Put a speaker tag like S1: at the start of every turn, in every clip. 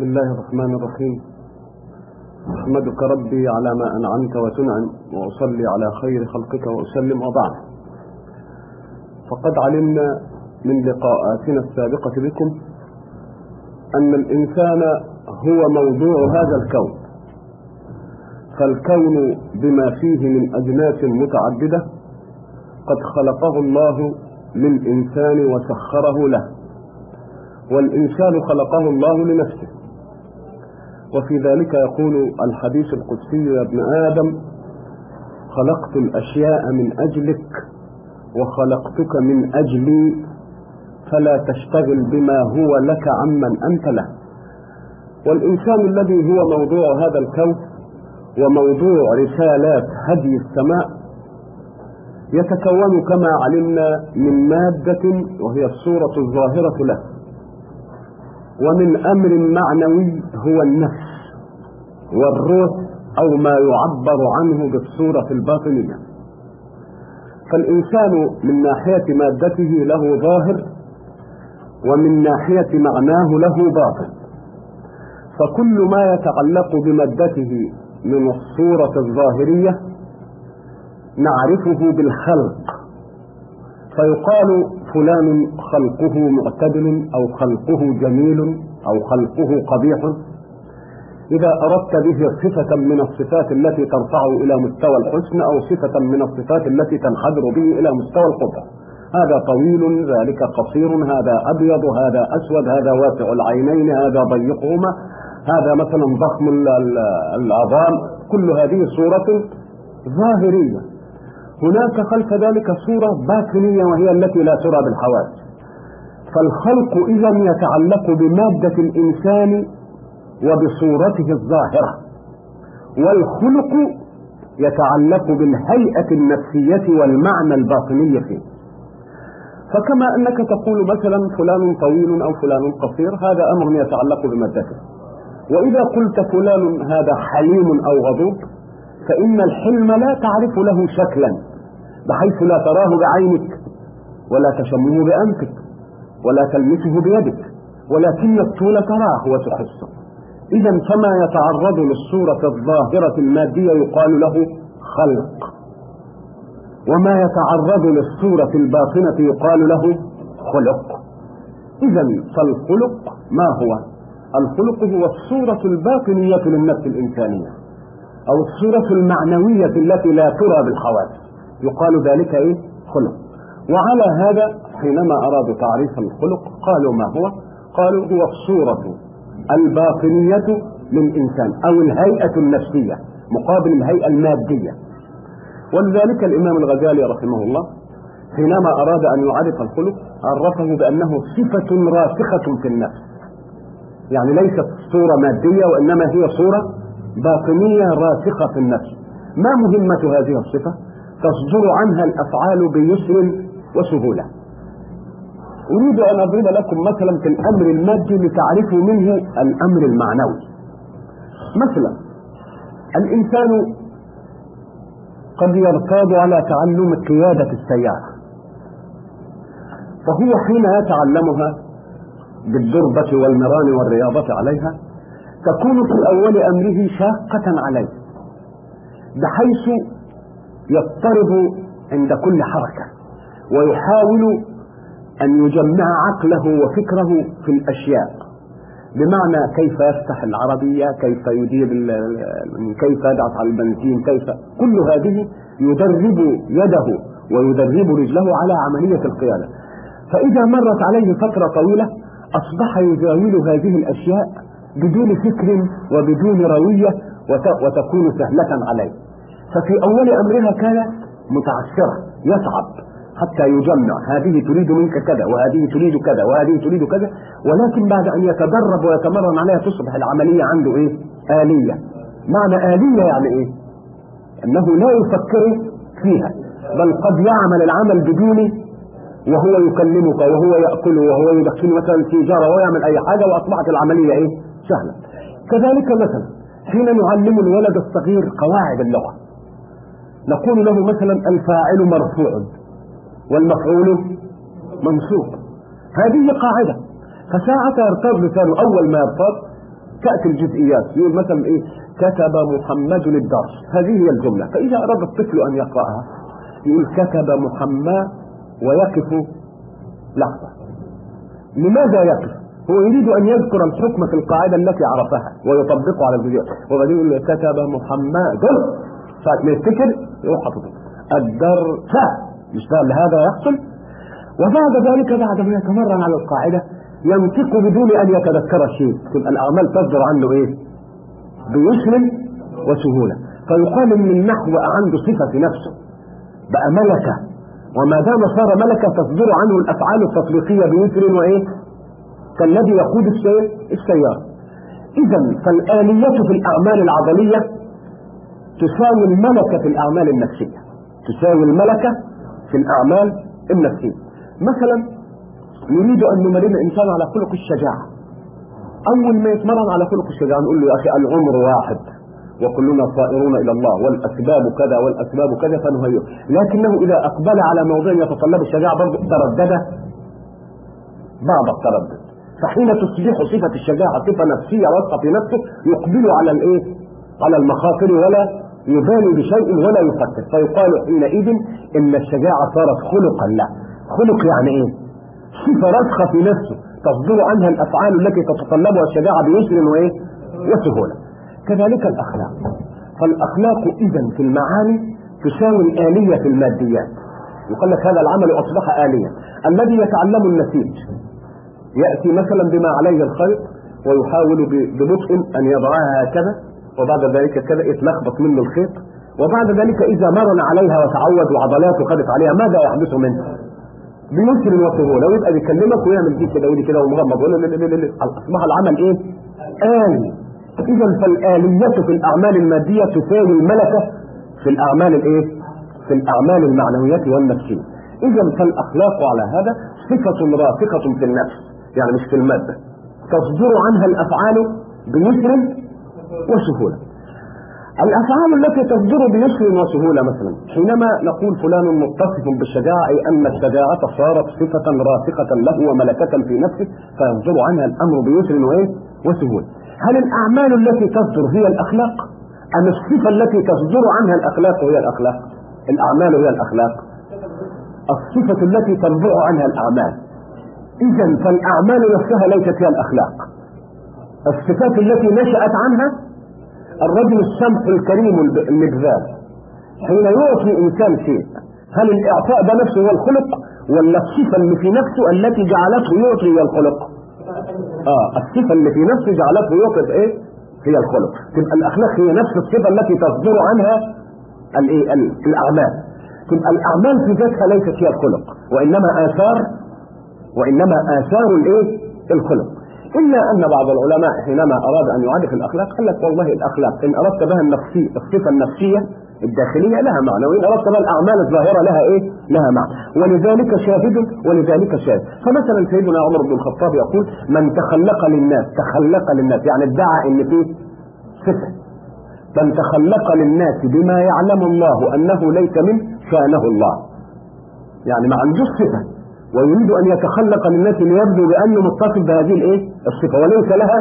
S1: بسم الله الرحمن الرحيم. أحمدك ربي على ما أنعمت وتنعم وأصلي على خير خلقك وأسلم وبعد. فقد علمنا من لقاءاتنا السابقة بكم أن الإنسان هو موضوع هذا الكون. فالكون بما فيه من أجناس متعددة قد خلقه الله للإنسان وسخره له والإنسان خلقه الله لنفسه. وفي ذلك يقول الحديث القدسي يا ابن آدم خلقت الأشياء من أجلك وخلقتك من أجلي فلا تشتغل بما هو لك عمن أنت له. والإنسان الذي هو موضوع هذا الكون وموضوع رسالات هدي السماء يتكون كما علمنا من مادة وهي الصورة الظاهرة له. ومن أمر معنوي هو النفس. والروح أو ما يعبر عنه بالصورة الباطنية فالإنسان من ناحية مادته له ظاهر ومن ناحية معناه له باطن. فكل ما يتعلق بمادته من الصورة الظاهرية نعرفه بالخلق. فيقال فلان خلقه معتدل أو خلقه جميل أو خلقه قبيح. إذا أردت به صفة من الصفات التي ترفعه إلى مستوى الحسن أو صفة من الصفات التي تنحدر به إلى مستوى القدرة. هذا طويل ذلك قصير هذا أبيض هذا أسود هذا واسع العينين هذا ضيقهما هذا مثلا ضخم العظام. كل هذه صورة ظاهرية. هناك خلف ذلك صورة باطنية وهي التي لا ترى بالحواس. فالخلق إذا يتعلق بمادة الإنسان وبصورته الظاهرة. والخلق يتعلق بالهيئة النفسية والمعنى الباطني فيه. فكما أنك تقول مثلا فلان طويل أو فلان قصير هذا أمر يتعلق بمادته. وإذا قلت فلان هذا حليم أو غضوب فإن الحلم لا تعرف له شكلا بحيث لا تراه بعينك ولا تشمه بأنفك ولا تلمسه بيدك ولكن الطول تراه وتحسه. إذا فما يتعرض للصورة الظاهرة المادية يقال له خلق وما يتعرض للصورة الباطنة يقال له خلق إذا فالخلق ما هو؟ الخلق هو الصورة الباطنية للنفس الإنسانية أو الصورة المعنوية التي لا ترى بالحواس يقال ذلك إيه؟ خلق وعلى هذا حينما أرادوا تعريف الخلق قالوا ما هو؟ قالوا هو الصورة الباطنية للإنسان أو الهيئة النفسية مقابل الهيئة المادية. ولذلك الإمام الغزالي رحمه الله حينما أراد أن يعرف الخلق عرفه بأنه صفة راسخة في النفس. يعني ليست صورة مادية وإنما هي صورة باطنية راسخة في النفس. ما مهمة هذه الصفة؟ تصدر عنها الأفعال بيسر وسهولة. أريد أن أضرب لكم مثلا في الأمر المادي لتعرفوا منه الأمر المعنوي. مثلا الإنسان قد يرتاد على تعلم قيادة السيارة. فهو حين يتعلمها بالدربة والمران والرياضة عليها تكون في أول أمره شاقة عليه بحيث يضطرب عند كل حركة ويحاول أن يجمع عقله وفكره في الأشياء. بمعنى كيف يفتح العربية كيف يدير كيف يدعس على البنزين كيف كل هذه يدرب يده ويدرب رجله على عملية القيادة. فإذا مرت عليه فترة طويلة أصبح يزاول هذه الأشياء بدون فكر وبدون روية وتكون سهلة عليه. ففي أول أمرها كانت متعسرة يصعب حتى يجمع هذه تريد منك كذا وهذه تريد كذا وهذه تريد كذا ولكن بعد أن يتدرب ويتمرن عليها تصبح العملية عنده إيه؟ آلية معنى آلية يعني إيه؟ أنه لا يفكر فيها بل قد يعمل العمل بدون وهو يكلمك وهو يأكل وهو يدخل مثلا تجارة ويعمل أي حاجة وأصبحت العملية إيه؟ سهلة كذلك مثلا حين نعلم الولد الصغير قواعد اللغة نقول له مثلا الفاعل مرفوع والمفعول منصوب هذه قاعدة. فساعة يرتاب لسانه أول ما يرتاب تأتي الجزئيات. يقول مثلا إيه كتب محمد الدرس هذه هي الجملة. فإذا أراد الطفل أن يقرأها يقول كتب محمد ويقف لحظة. لماذا يقف؟ هو يريد أن يذكر الحكم في القاعدة التي عرفها ويطبقه على الجزئيات وبعدين يقول كتب محمد. ساعة ما يفتكر يروح حاططه الدرس. مش هذا يحصل. وبعد ذلك بعد ما يتمرن على القاعدة ينطق بدون أن يتذكر شيء. تبقى الأعمال تصدر عنه إيه؟ بيسر وسهولة. فيقال إن النحو عنده صفة في نفسه. بقى ملكة. وما دام صار ملكة تصدر عنه الأفعال التطبيقية بيسر وإيه؟ كالذي يقود السيارة. إذا فالآلية في الأعمال العضلية تساوي الملكة في الأعمال النفسية. تساوي الملكة في الأعمال النفسية. مثلا نريد أن نمرن الإنسان على خلق الشجاعة. أول ما يتمرن على خلق الشجاعة نقول له يا أخي العمر واحد وكلنا صائرون إلى الله والأسباب كذا والأسباب كذا فنهيئ. لكنه إذا أقبل على موضوع يتطلب الشجاعة برضه تردد. بعض التردد. فحين تصبح صفة الشجاعة صفة نفسية واثقة في نفسه يقبل على الإيه؟ على المخاطر ولا يبالي بشيء ولا يفكر. فيقال حينئذ إن الشجاعة صارت خلقا. له خلق يعني إيه؟ صفة راسخة في نفسه. تصدر عنها الأفعال التي تتطلبها الشجاعة بيسر وإيه؟ وسهولة. كذلك الأخلاق. فالأخلاق إذا في المعاني تساوي الآلية في الماديات. يقول لك هذا العمل أصبح آلية. الذي يتعلم النسيج يأتي مثلا بما عليه الخيط ويحاول ببطء أن يضعها هكذا. وبعد ذلك كذا يتلخبط منه الخيط وبعد ذلك إذا مرن عليها وتعود وعضلاته خدت عليها ماذا يحدث منه؟ بيسر وسهولة ويبقى بيكلمك ويعمل دي كده ودي كده ومغمض أصبح العمل إيه؟ آلي إذا فالآلية في الأعمال المادية تساوي الملكة في الأعمال الإيه؟ في الأعمال المعنوية والنفسية إذا فالأخلاق على هذا صفة رافقة في النفس يعني مش في المادة تصدر عنها الأفعال بيسر وسهولة. الأفعال التي تصدر بيسر وسهولة مثلا حينما نقول فلان متصف بالشجاعة أي أن الشجاعة صارت صفة رافقة له وملكة في نفسه فيصدر عنها الأمر بيسر؟ وسهولة. هل الأعمال التي تصدر هي الأخلاق؟ أم الصفة التي تصدر عنها الأخلاق هي الأخلاق؟ الأعمال هي الأخلاق. الصفة التي تنبع عنها الأعمال. إذا فالأعمال نفسها ليست هي الأخلاق. الصفات التي نشأت عنها الرجل السمح الكريم المجذاب حين يعطي إنسان شيء هل الإعطاء ده نفسه هو الخلق ولا الصفة اللي في نفسه التي جعلته يعطي هي الخلق؟ آه الصفة اللي في نفسه جعلته يعطي إيه؟ هي الخلق تبقى الأخلاق هي نفس الصفة التي تصدر عنها الإيه الأعمال تبقى الأعمال في ذاتها ليست هي الخلق وإنما اثار وإنما آثار الإيه؟ الخلق إلا أن بعض العلماء حينما أراد أن يعرف الأخلاق قال لك والله الأخلاق إن أردت بها النفسية الصفة النفسية الداخلية لها معنى وإن أردت بها الأعمال الظاهرة لها إيه؟ لها معنى. ولذلك شاهد ولذلك شاهد. فمثلا سيدنا عمر بن الخطاب يقول من تخلق للناس تخلق للناس. يعني ادعى إن فيه صفة. من تخلق للناس بما يعلم الله أنه ليس منه شأنه الله. يعني ما عندوش صفة. ويريد أن يتخلق للناس ليبدو بأنه متصف بهذه الإيه؟ الصفة وليس لها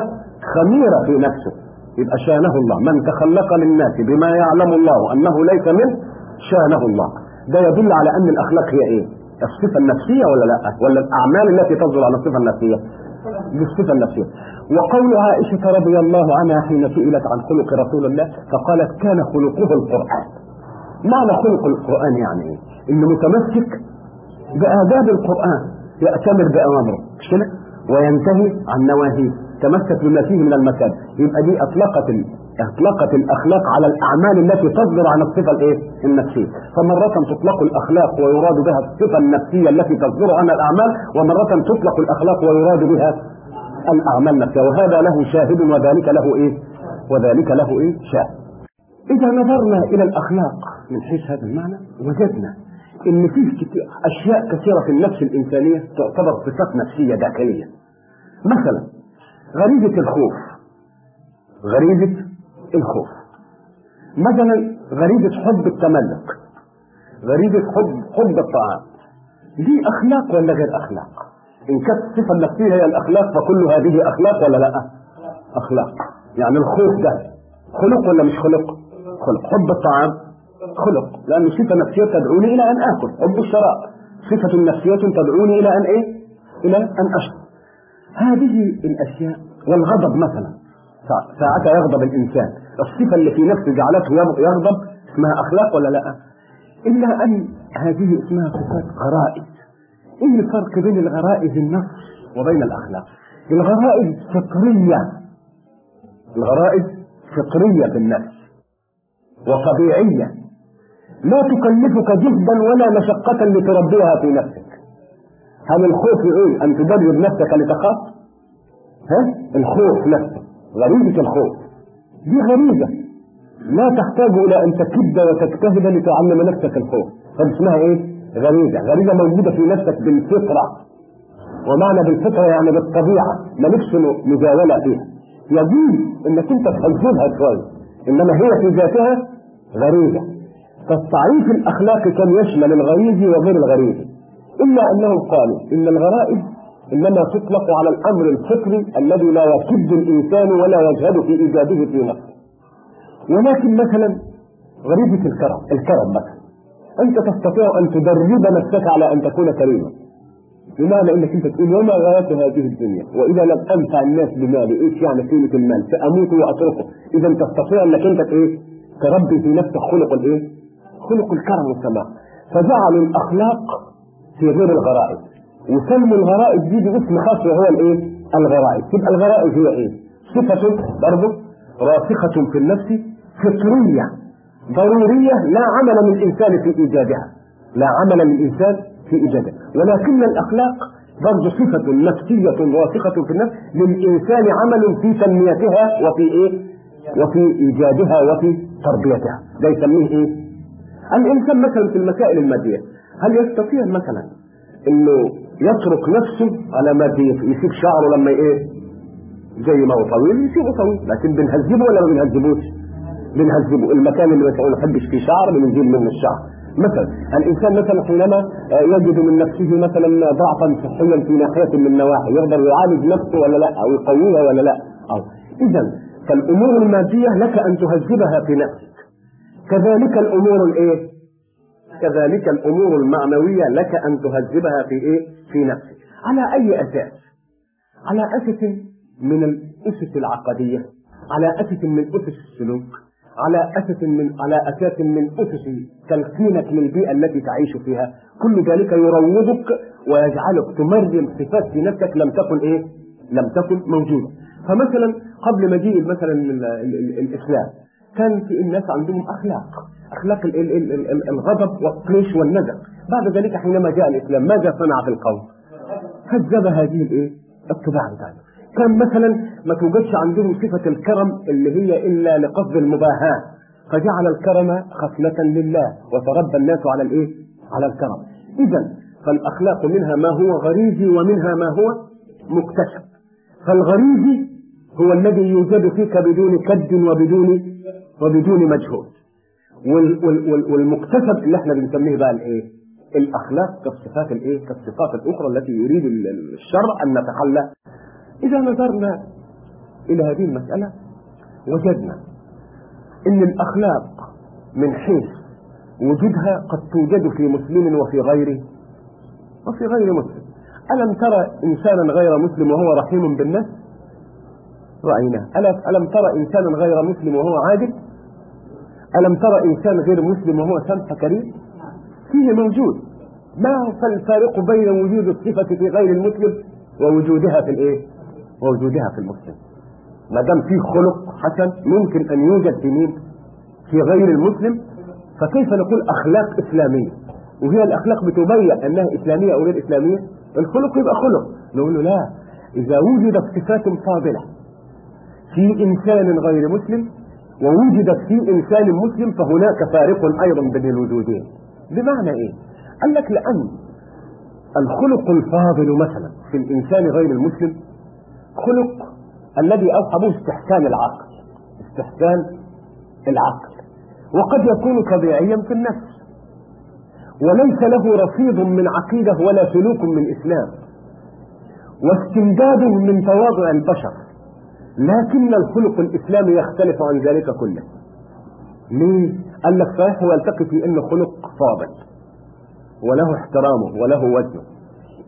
S1: خميرة في نفسه. يبقى شانه الله. من تخلق للناس بما يعلم الله أنه ليس منه شانه الله. ده يدل على أن الأخلاق هي إيه؟ الصفة النفسية ولا لأ؟ ولا الأعمال التي تصدر على الصفة النفسية؟ دي الصفه النفسية. وقول عائشة رضي الله عنها حين سئلت عن خلق رسول الله فقالت كان خلقه القرآن. معنى خلق القرآن يعني إيه؟ إنه متمسك بآداب القرآن يأتمر بأوامره. مش كده؟ وينتهي عن نواهيه تمسك بما فيه من المكان يبقى دي أطلقت اطلقت الأخلاق على الأعمال التي تصدر عن الصفة الإيه؟ النفسية، فمرة تطلق الأخلاق ويراد بها الصفة النفسية التي تصدر عن الأعمال، ومرة تطلق الأخلاق ويراد بها الأعمال نفسها، وهذا له شاهد وذلك له إيه؟ وذلك له إيه؟ شاهد. إذا نظرنا إلى الأخلاق من حيث هذا المعنى وجدنا إن فيه أشياء كثيرة في النفس الإنسانية تعتبر صفات نفسية داخليه مثلا غريزة الخوف. غريزة الخوف. مثلا غريزة حب التملك غريزة حب حب الطعام. دي أخلاق ولا غير أخلاق؟ إن كانت الصفة النفسيه هي الأخلاق فكل هذه أخلاق ولا لأ؟ أخلاق. يعني الخوف ده خلق ولا مش خلق؟ خلق. حب الطعام خلق. لأنه صفة نفسية تدعوني إلى أن آكل. حب الشراب. صفة نفسية تدعوني إلى أن إيه؟ إلى أن أشرب. هذه الأشياء والغضب مثلا. ساعتها يغضب الإنسان. الصفة اللي في نفسه جعلته يغضب اسمها أخلاق ولا لا؟ إلا أن هذه اسمها صفات غرائز. إيه الفرق بين الغرائز النفس وبين الأخلاق؟ الغرائز فطرية. الغرائز فطرية في النفس وطبيعية. لا تكلفك جهدا ولا مشقة لتربيها في نفسك. هل الخوف إيه أن تدرب نفسك لتخاف. ها؟ الخوف نفسه غريزة الخوف. دي غريزة. لا تحتاج إلى أن تكد وتجتهد لتعلم نفسك الخوف. طب اسمها إيه؟ غريزة. غريزة موجودة في نفسك بالفطرة. ومعنى بالفطرة يعني بالطبيعة. مالكش مجاولة فيها. يجوز إنك أنت تهذبها شوية. إنما هي في ذاتها غريزة. فالتعريف الاخلاقي كان يشمل الغريزي وغير الغريزي إلا انهم قالوا إن الغرائز إنما تطلق على الأمر الفطري الذي لا يكد الإنسان ولا يجهد في إيجاده في نفسه. ولكن مثلا غريزة الكرم الكرم مثلا. أنت تستطيع أن تدرب نفسك على أن تكون كريما. بمعنى إنك أنت تقول وما غاية هذه الدنيا؟ وإذا لم أنفع الناس بمالي إيش يعني قيمة المال؟ سأموت وأتركه. إذا تستطيع أنك أنت إيه؟ تربي في نفسك خلق الإيه؟ خلق الكرم والسماء. فجعلوا الأخلاق في غير الغرائز وسموا الغرائز دي باسم خاص وهو الإيه؟ الغرائز تبقى الغرائز هي إيه؟ صفة برضه راسخة في النفس فطرية ضرورية لا عمل للإنسان في إيجادها لا عمل للإنسان في إيجادها ولكن الأخلاق برضه صفة نفسية راسخة في النفس للإنسان عمل في تنميتها وفي إيه؟ وفي إيجادها وفي تربيتها. ده يسميه إيه؟ الإنسان مثلا في المسائل المادية. هل يستطيع مثلا إنه يترك نفسه على ما يسيب شعره لما إيه؟ زي ما هو طويل؟ يسيبه طويل. لكن بنهذبه ولا ما بنهذبوش؟ بنهذبه المكان اللي ما نحبش فيه شعر بنزيل منه الشعر. مثلا الإنسان مثلا حينما يجد من نفسه مثلا ضعفا صحيا في ناحية من النواحي يقدر يعالج نفسه ولا لا؟ أو يقويها ولا لا؟ أو. اذا فالأمور المادية لك أن تهذبها في نفسك. كذلك الأمور الإيه؟ كذلك الأمور المعنوية لك أن تهذبها في إيه؟ في نفسك. على أي أساس؟ على أساس من الأسس العقدية على أساس من أسس السلوك على أساس من على أساس من أسس تلقينك للبيئة التي تعيش فيها. كل ذلك يروضك ويجعلك تمرن صفات في نفسك لم تكن إيه؟ لم تكن موجودة. فمثلا قبل مجيء مثلا الإسلام كان في الناس عندهم أخلاق. أخلاق ال ال ال ال الغضب والطيش والندم بعد ذلك حينما جاء الإسلام ماذا صنع في القوم؟ هذب هذه الإيه؟ الطباع بتاعته كان مثلا ما توجدش عندهم صفة الكرم اللي هي إلا لقصد المباهاة فجعل الكرم خصلة لله وتربى الناس على الإيه؟ على الكرم إذا فالأخلاق منها ما هو غريزي ومنها ما هو مكتسب فالغريزي هو الذي يوجد فيك بدون كد وبدون وبدون مجهود وال وال وال والمكتسب اللي إحنا بنسميه بقى الايه؟ الأخلاق كالصفات الايه؟ كالصفات الأخرى التي يريد الشرع أن نتخلى إذا نظرنا إلى هذه المسألة وجدنا أن الأخلاق من حيث وجودها قد توجد في مسلم وفي غيره وفي غير مسلم. ألم ترى إنسانا غير مسلم وهو رحيم بالناس رأيناه. ألم ترى إنسانا غير مسلم وهو عادل؟ ألم ترى إنسان غير مسلم وهو سمح كريم فيه موجود ما هو الفارق بين وجود الصفة في غير المسلم ووجودها في الإيه؟ ووجودها في المسلم. ما دام في خلق حسن ممكن أن يوجد في مين؟ في غير المسلم فكيف نقول أخلاق إسلامية؟ وهي الأخلاق بتبين أنها إسلامية أو غير إسلامية؟ الخلق يبقى خلق، نقول له لا إذا وجدت صفات فاضلة في إنسان غير مسلم ووجدت في إنسان مسلم فهناك فارق أيضا بين الوجودين. بمعنى إيه؟ قال لك لأن الخلق الفاضل مثلا في الإنسان غير المسلم خلق الذي أوحى به استحسان العقل استحسان العقل وقد يكون طبيعيا في النفس وليس له رصيد من عقيدة ولا سلوك من إسلام واستمداده من تواضع البشر لكن الخلق الإسلامي يختلف عن ذلك كله. ليه؟ قال لك صحيح هو يلتقي في إنه خلق فاضل وله احترامه وله وزنه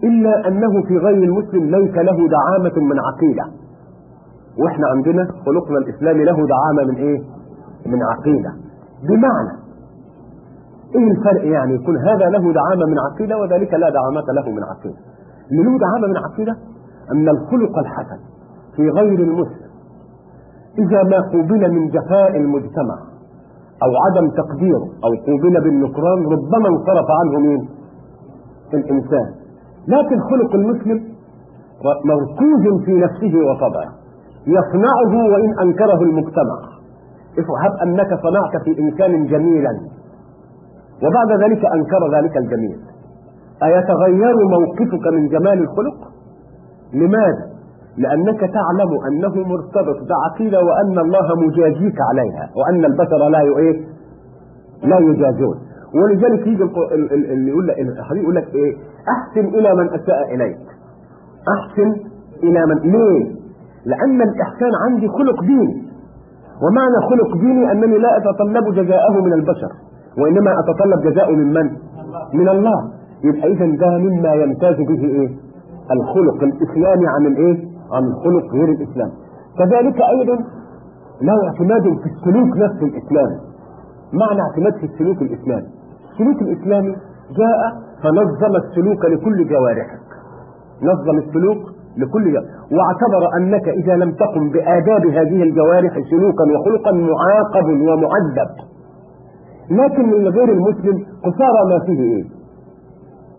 S1: إلا أنه في غير المسلم ليس له دعامة من عقيدة. وإحنا عندنا خلقنا الإسلامي له دعامة من إيه؟ من عقيدة. بمعنى إيه الفرق يعني؟ يكون هذا له دعامة من عقيدة وذلك لا دعامة له من عقيدة. اللي له دعامة من عقيدة؟ أن الخلق الحسن في غير المسلم. إذا ما قوبل من جفاء المجتمع أو عدم تقديره أو قوبل بالنكران ربما انصرف عنه مين؟ الإنسان. لكن خلق المسلم مركوز في نفسه وطبعه. يصنعه وإن أنكره المجتمع. افهب أنك صنعت في إنسان جميلا. وبعد ذلك أنكر ذلك الجميل. أيتغير موقفك من جمال الخلق؟ لماذا؟ لأنك تعلم أنه مرتبط بعقيدة وأن الله مجازيك عليها وأن البشر لا إيه لا يجازون. ولذلك يجي اللي يقول لك الحديث يقول لك إيه؟ أحسن إلى من أساء إليك. أحسن إلى من ليه؟ لأن الإحسان عندي خلق ديني. ومعنى خلق ديني أنني لا أتطلب جزاءه من البشر وإنما أتطلب جزاءه من من؟ من الله. يبقى اذا ده مما يمتاز به إيه؟ الخلق الاسلامي عن الإيه؟ عن الخلق غير الإسلام. كذلك أيضا له اعتماد في السلوك نفس الاسلامي معنى اعتماد في السلوك الإسلامي. السلوك الإسلامي جاء فنظم السلوك لكل جوارحك. نظم السلوك لكل جوارح واعتبر أنك إذا لم تقم بآداب هذه الجوارح سلوكا وخلقا معاقب ومعذب. لكن من غير المسلم قصارى ما فيه إيه؟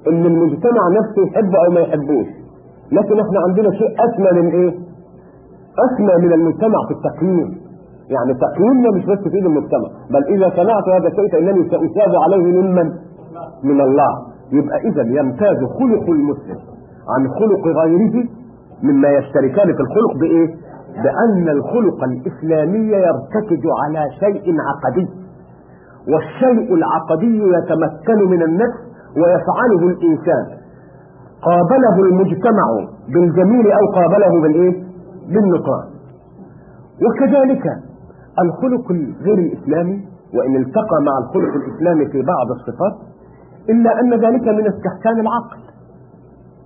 S1: إن المجتمع نفسه يحبه أو ما يحبوش. لكن إحنا عندنا شيء اسمى من إيه؟ اسمى من المجتمع في التقييم. يعني تقييمنا مش بس في إيد المجتمع بل إذا صنعت هذا الشيء فإنني ساساب عليه ممن؟ من الله. يبقى إذا يمتاز خلق المسلم عن خلق غيره مما يشتركان في الخلق بإيه؟ بأن الخلق الإسلامي يرتكز على شيء عقدي. والشيء العقدي يتمكن من النفس ويفعله الإنسان. قابله المجتمع بالجميل أو قابله بالإيه؟ بالنكران وكذلك الخلق الغير الإسلامي وإن التقى مع الخلق الإسلامي في بعض الصفات إلا أن ذلك من استحسان العقل.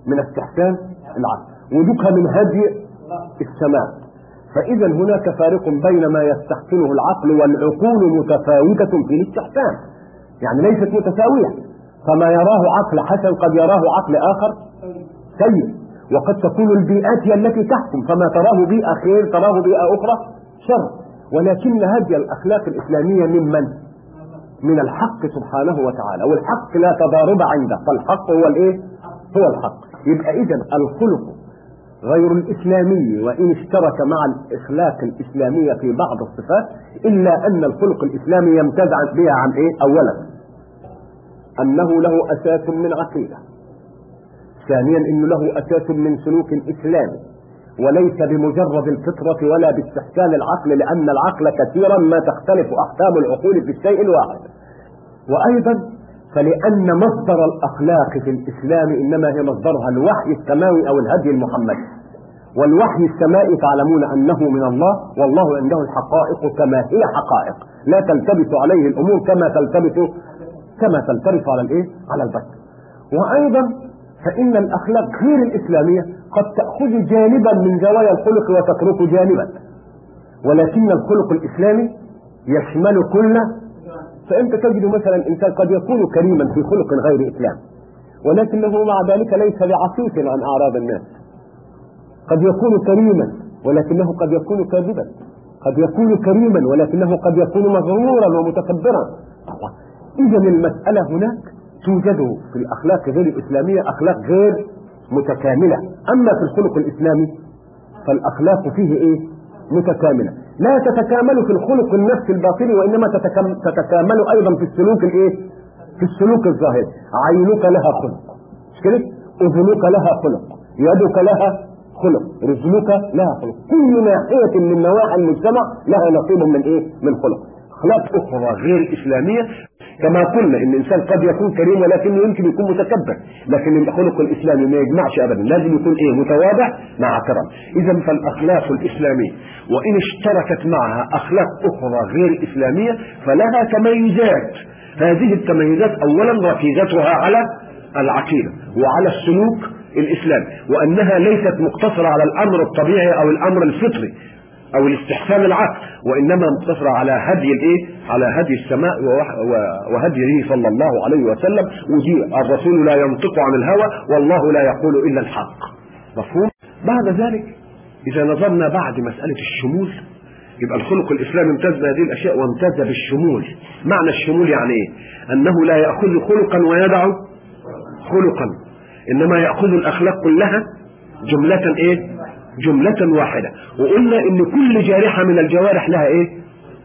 S1: من استحسان العقل. ودك من هدي السماء. فإذا هناك فارق بين ما يستحسنه العقل والعقول متفاوتة في الاستحسان. يعني ليست متساوية. فما يراه عقل حسن قد يراه عقل آخر. سيء وقد تكون البيئات هي التي تحكم فما تراه بيئة خير تراه بيئة أخرى شر ولكن هذه الأخلاق الإسلامية ممن؟ من الحق سبحانه وتعالى والحق لا تضارب عنده فالحق هو الإيه؟ هو الحق يبقى إذا الخلق غير الإسلامي وإن اشترك مع الإخلاق الإسلامية في بعض الصفات إلا أن الخلق الإسلامي يمتاز بها عن إيه؟ أولا أنه له أساس من عقيدة ثانيا إنه له أساس من سلوك اسلامي وليس بمجرد الفطرة ولا باستحسان العقل لأن العقل كثيرا ما تختلف أحكام العقول في الشيء الواحد. وأيضا فلأن مصدر الأخلاق في الإسلام إنما هي مصدرها الوحي السماوي أو الهدي المحمدي والوحي السمائي تعلمون أنه من الله والله عنده الحقائق كما هي حقائق. لا تلتبس عليه الأمور كما تلتبس كما تلتبس على الإيه؟ على البشر. وأيضا فإن الأخلاق غير الإسلامية قد تأخذ جانبا من زوايا الخلق وتترك جانبا. ولكن الخلق الإسلامي يشمل كل فأنت تجد مثلا إنسان قد يكون كريما في خلق غير إسلام. ولكنه مع ذلك ليس بعفيف عن أعراض الناس. قد يكون كريما ولكنه قد يكون كاذبا. قد يكون كريما ولكنه قد يكون مغرورا ومتكبرا. إذا المسألة هناك توجد في الأخلاق غير الإسلامية أخلاق غير متكاملة. أما في الخلق الإسلامي فالأخلاق فيه إيه؟ متكاملة. لا تتكامل في الخلق النفسي الباطني وإنما تتكامل أيضا في السلوك الإيه؟ في السلوك الظاهري عينك لها خلق. مش كده؟ أذنك لها خلق. يدك لها خلق. رجلك لها خلق. كل ناحية من نواحي المجتمع لها نصيب من إيه؟ من خلق. أخلاق أخرى غير إسلامية كما قلنا إن الإنسان قد يكون كريم ولكنه يمكن يكون متكبر. لكن الخلق الاسلامي ما يجمعش ابدا. لازم يكون إيه؟ متواضع مع كرم اذا فالأخلاق الإسلامية وإن اشتركت معها أخلاق أخرى غير إسلامية فلها تميزات. هذه التميزات اولا ركيزتها على العقيدة وعلى السلوك الإسلامي وأنها ليست مقتصرة على الأمر الطبيعي أو الأمر الفطري. أو الاستحسان العقل وإنما مقتصرة على هدي الإيه؟ على هدي السماء وهديه صلى الله عليه وسلم. ودي الرسول لا ينطق عن الهوى والله لا يقول إلا الحق. مفهوم؟ بعد ذلك إذا نظرنا بعد مسألة الشمول يبقى الخلق الاسلامي امتاز بهذه الأشياء وامتاز بالشمول. معنى الشمول يعني إيه؟ أنه لا يأخذ خلقا ويدع خلقا إنما يأخذ الأخلاق كلها جملة إيه؟ جملة واحدة. وقلنا إن كل جارحة من الجوارح لها إيه؟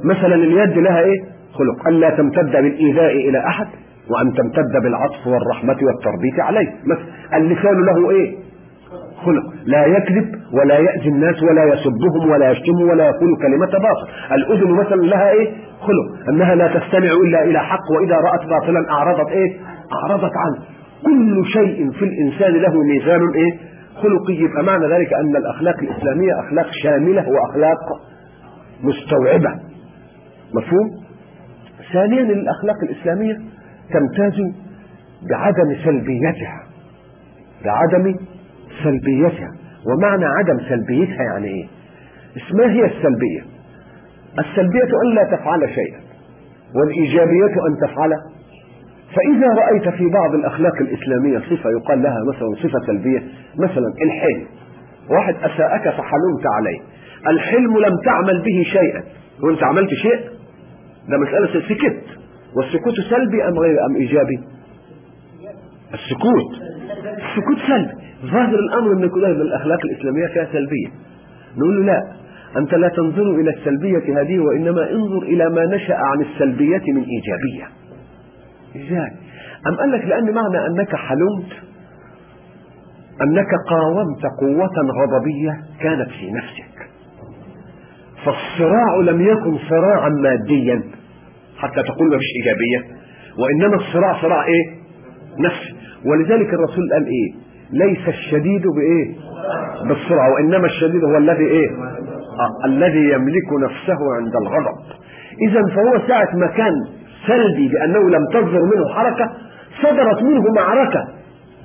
S1: مثلا اليد لها إيه؟ خلق. الا تمتد بالإيذاء إلى أحد وأن تمتد بالعطف والرحمة والتربية عليه. مثلا اللسان له إيه؟ خلق. لا يكذب ولا يأذي الناس ولا يسبهم ولا يشتمهم ولا يقول كلمة باطل. الأذن مثلا لها إيه؟ خلق. أنها لا تستمع إلا إلى حق وإذا رأت باطلا أعرضت إيه؟ أعرضت عنه. كل شيء في الإنسان له ميزان إيه؟ خلقي يبقى معنى ذلك أن الأخلاق الإسلامية أخلاق شاملة وأخلاق مستوعبة. مفهوم؟ ثانيا الأخلاق الإسلامية تمتاز بعدم سلبيتها. بعدم سلبيتها. ومعنى عدم سلبيتها يعني إيه؟ اسمها هي السلبية؟ السلبية أن لا تفعل شيئا والإيجابية أن تفعل فإذا رأيت في بعض الأخلاق الإسلامية صفة يقال لها مثلا صفة سلبية مثلا الحلم. واحد أساءك فحلمت عليه. الحلم لم تعمل به شيئا. وانت عملت شيء؟ ده مسألة سكت والسكوت سلبي أم غير أم إيجابي؟ السكوت. السكوت سلبي. ظاهر الأمر أن كل الأخلاق الإسلامية فيها سلبية. نقول له لا أنت لا تنظر إلى السلبية هذه وإنما انظر إلى ما نشأ عن السلبية من إيجابية. إزاي أم قال لك لأن معنى أنك حلمت أنك قاومت قوة غضبية كانت في نفسك. فالصراع لم يكن صراعا ماديا حتى تقول ما فيش إيجابية. وإنما الصراع صراع إيه؟ نفسي. ولذلك الرسول قال إيه؟ ليس الشديد بإيه؟ بالسرعة وإنما الشديد هو الذي إيه؟ آه الذي يملك نفسه عند الغضب. إذا فهو ساعة ما كان سلبي بأنه لم تصدر منه حركة صدرت منه معركة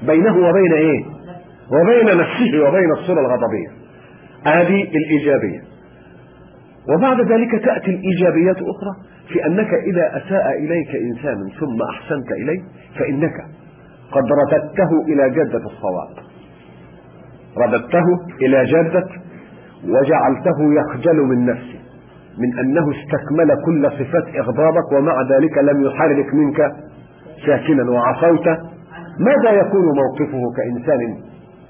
S1: بينه وبين إيه؟ وبين نفسه وبين الصورة الغضبية. هذه الإيجابية. وبعد ذلك تأتي الإيجابيات أخرى في أنك إذا أساء إليك إنسان ثم أحسنت إليه فإنك قد رددته إلى جدة الصواب. رددته إلى جدة وجعلته يخجل من نفسه. من أنه استكمل كل صفات إغضابك ومع ذلك لم يحرك منك ساكنا وعصوت. ماذا يكون موقفه كإنسان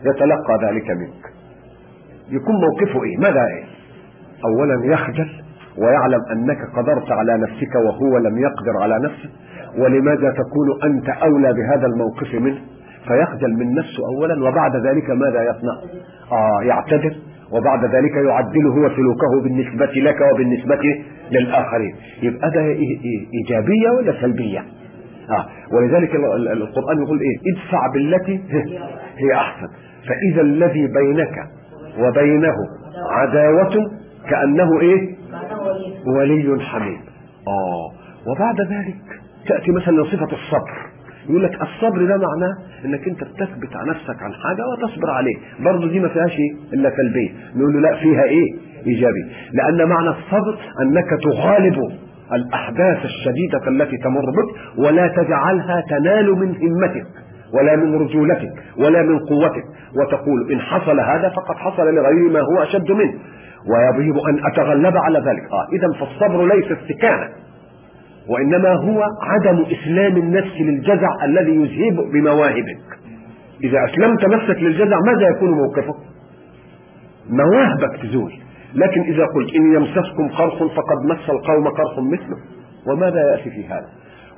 S1: يتلقى ذلك منك؟ يكون موقفه إيه؟ ماذا إيه؟ أولا يخجل ويعلم أنك قدرت على نفسك وهو لم يقدر على نفسه. ولماذا تكون أنت أولى بهذا الموقف منه؟ فيخجل من نفسه أولا وبعد ذلك ماذا يصنع؟ آه يعتذر. وبعد ذلك يعدل هو سلوكه بالنسبة لك وبالنسبة للآخرين. يبقى ده إيجابية ولا سلبية؟ آه. ولذلك القرآن يقول إيه؟ ادفع بالتي هي أحسن. فإذا الذي بينك وبينه عداوة كأنه إيه؟ ولي حميم. آه. وبعد ذلك تأتي مثلا صفة الصبر. يقول لك الصبر ده معناه إنك أنت بتثبت على نفسك عن حاجة وتصبر عليه. برضه دي ما فيهاش إيه؟ إلا سلبيه نقول له لا فيها إيه؟ إيجابي. لأن معنى الصبر أنك تغالب الأحداث الشديدة التي تمر بك ولا تجعلها تنال من همتك ولا من رجولتك ولا من قوتك. وتقول إن حصل هذا فقد حصل لغيري ما هو أشد منه. ويجب أن أتغلب على ذلك. آه اذا فالصبر ليس استكانة. وإنما هو عدم إسلام النفس للجزع الذي يذهب بمواهبك. إذا أسلمت نفسك للجزع ماذا يكون موقفك؟ مواهبك تزول. لكن إذا قلت إن يمسسكم قرص فقد مس القوم قرص مثله. وماذا يأتي في هذا؟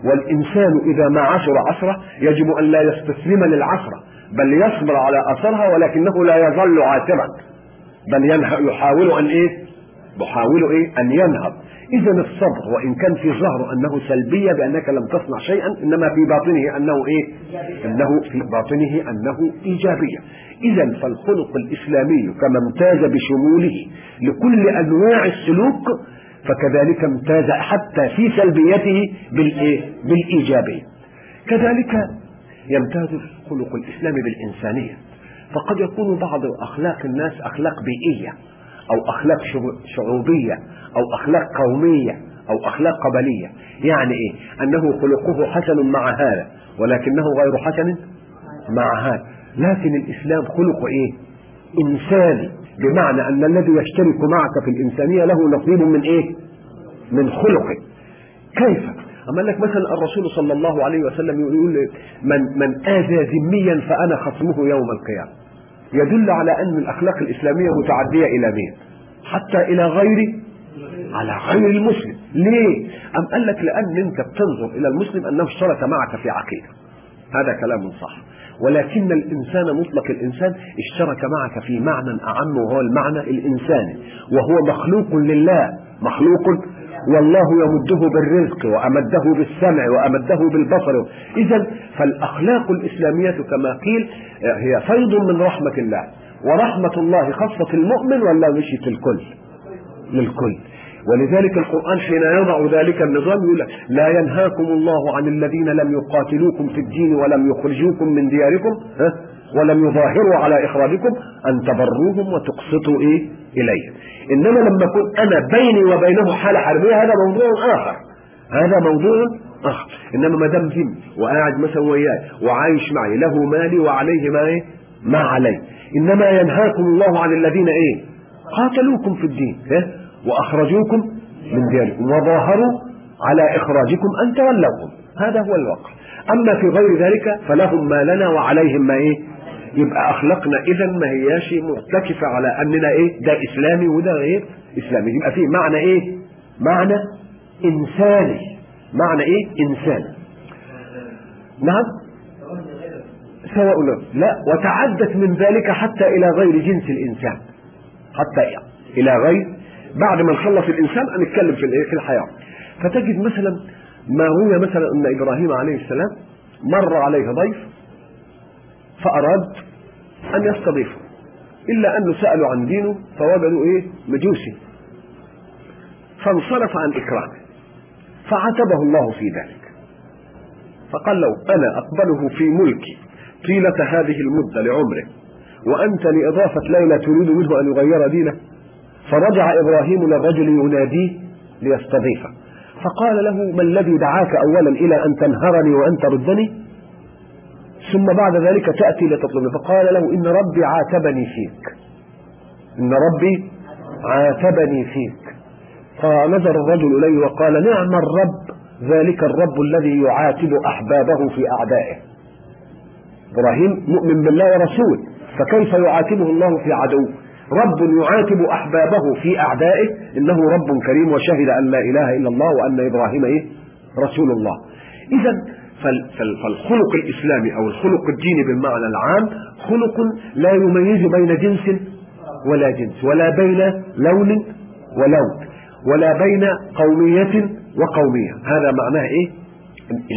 S1: والإنسان إذا ما عشر عشرة يجب أن لا يستسلم للعشرة بل يصبر على أثرها ولكنه لا يظل عاشرا بل يحاول أن إيه؟ يحاول إيه؟ أن ينهض. إذا الصبر وإن كان في ظهره أنه سلبية بأنك لم تصنع شيئا إنما في باطنه أنه إيه؟ أنه في باطنه أنه إيجابية. إذا فالخلق الإسلامي كما امتاز بشموله لكل أنواع السلوك فكذلك امتاز حتى في سلبيته بالإيه؟ بالإيجابية. كذلك يمتاز الخلق الإسلامي بالإنسانية. فقد يكون بعض أخلاق الناس أخلاق بيئية أو أخلاق شعوبية أو أخلاق قومية أو أخلاق قبلية. يعني إيه؟ أنه خلقه حسن مع هذا ولكنه غير حسن مع هذا. لكن الإسلام خلق إيه؟ إنساني بمعنى أن الذي يشترك معك في الإنسانية له نصيب من إيه؟ من خلقه. كيف؟ أما لك مثلا الرسول صلى الله عليه وسلم يقول من من آذى ذميا فأنا خصمه يوم القيامة. يدل على أن الأخلاق الإسلامية متعدية إلى مين؟ حتى إلى غير على غير المسلم. ليه؟ أم قال لك لأن أنت بتنظر إلى المسلم أنه اشترك معك في عقيدة. هذا كلام صح. ولكن الإنسان مطلق الإنسان اشترك معك في معنى أعم وهو المعنى الإنساني. وهو مخلوق لله. مخلوق والله يمده بالرزق وأمده بالسمع وأمده بالبصر. إذا فالأخلاق الإسلامية كما قيل هي فيض من رحمة الله. ورحمة الله خاصة المؤمن ولا مشيت الكل. للكل. ولذلك القرآن حين يضع ذلك النظام يقول لا ينهاكم الله عن الذين لم يقاتلوكم في الدين ولم يخرجوكم من دياركم. ها؟ ولم يظاهروا على إخراجكم أن تبروهم وتقسطوا إيه؟ إليهم. إنما لما أكون أنا بيني وبينه حالة حربية هذا موضوع آخر. هذا موضوع آخر. إنما ما دام ذم وقاعد مثلا وياي وعايش معي له مالي وعليه ما إيه؟ ما عليه. إنما ينهاكم الله عن الذين إيه؟ قاتلوكم في الدين إيه؟ وأخرجوكم من دياركم وظاهروا على إخراجكم أن تولوهم. هذا هو الواقع. أما في غير ذلك فلهم ما لنا وعليهم ما إيه؟ يبقى أخلاقنا إذا ما هياش مرتكفة على أننا إيه؟ ده إسلامي وده غير إسلامي. يبقى فيه معنى إيه؟ معنى إنساني. معنى إيه؟ إنساني نعم؟ سواء لا وتعدت من ذلك حتى إلى غير جنس الإنسان. حتى إلى غير. بعد ما نخلص الإنسان هنتكلم في في الحياة. فتجد مثلا ما روي مثلا أن إبراهيم عليه السلام مر عليه ضيف فأراد أن يستضيفه. إلا أنه سألوا عن دينه فوجدوا إيه؟ مجوسي فانصرف عن إكرامه. فعاتبه الله في ذلك. فقال لو أنا أقبله في ملكي طيلة هذه المدة لعمره وأنت لإضافة ليلة تريد منه أن يغير دينه. فرجع إبراهيم للرجل يناديه ليستضيفه. فقال له ما الذي دعاك أولا إلى أن تنهرني وأن تردني؟ ثم بعد ذلك تأتي لتطلبني فقال له إن ربي عاتبني فيك. إن ربي عاتبني فيك. فنظر الرجل إليه وقال نعم الرب ذلك الرب الذي يعاتب أحبابه في أعدائه. إبراهيم مؤمن بالله ورسول فكيف يعاتبه الله في عدو؟ رب يعاتب أحبابه في أعدائه إنه رب كريم وشهد أن لا إله إلا الله وأن إبراهيم إيه؟ رسول الله. إذا فالخلق الإسلامي أو الخلق الديني بالمعنى العام خلق لا يميز بين جنس ولا جنس ولا بين لون ولون ولا بين قومية وقومية. هذا معناه إيه؟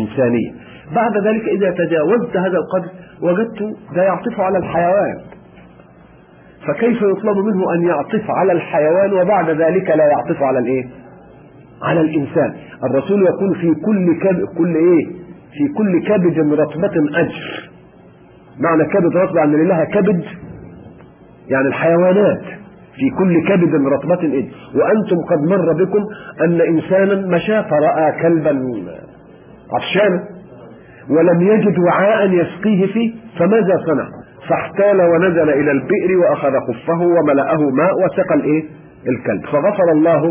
S1: إنسانية بعد ذلك إذا تجاوزت هذا القدر وجدت ده يعطف على الحيوان. فكيف يطلب منه أن يعطف على الحيوان وبعد ذلك لا يعطف على الإيه؟ على الإنسان؟ الرسول يقول في كل. كل إيه؟ في كل كبد رطبة أجر معنى كبد رطبة يعني لها كبد يعني الحيوانات في كل كبد رطبة أجر وأنتم قد مر بكم أن إنسانا مشى فرأى كلبا عطشانا ولم يجد وعاء يسقيه فيه فماذا صنع؟ فاحتال ونزل إلى البئر وأخذ خفه وملأه ماء وسقى الإيه؟ الكلب. فغفر الله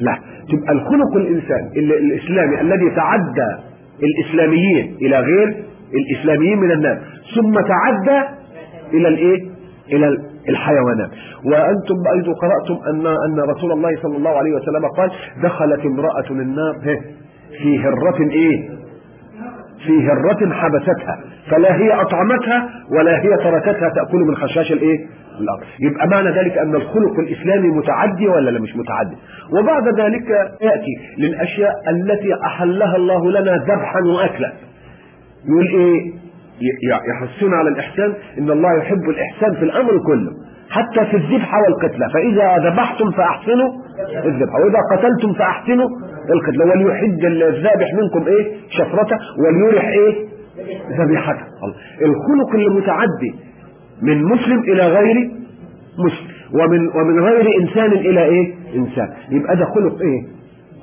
S1: له. تبقى الخلق الإنسان الإسلامي الذي تعدى الإسلاميين إلى غير الإسلاميين من الناس. ثم تعدى إلى الإيه؟ إلى الحيوانات. وأنتم أيضا قرأتم أن أن رسول الله صلى الله عليه وسلم قال دخلت امرأة النار. في هرة إيه؟ في هرة حبستها فلا هي أطعمتها ولا هي تركتها تأكل من خشاش الإيه؟ الأمر يبقى معنى ذلك أن الخلق الإسلامي متعدي ولا لا؟ مش متعدي. وبعد ذلك يأتي للأشياء التي أحلها الله لنا ذبحا وأكلا. يقول إيه؟ يحثون على الإحسان إن الله يحب الإحسان في الأمر كله حتى في الذبح والقتلة فإذا ذبحتم فأحسنوا الذبح وإذا قتلتم فأحسنوا القتلة وليحد الذابح منكم إيه؟ شفرته وليرح إيه؟ ذبيحته. الخلق المتعدي من مسلم إلى غير مسلم. ومن ومن غير إنسان إلى إيه؟ إنسان. يبقى ده خلق إيه؟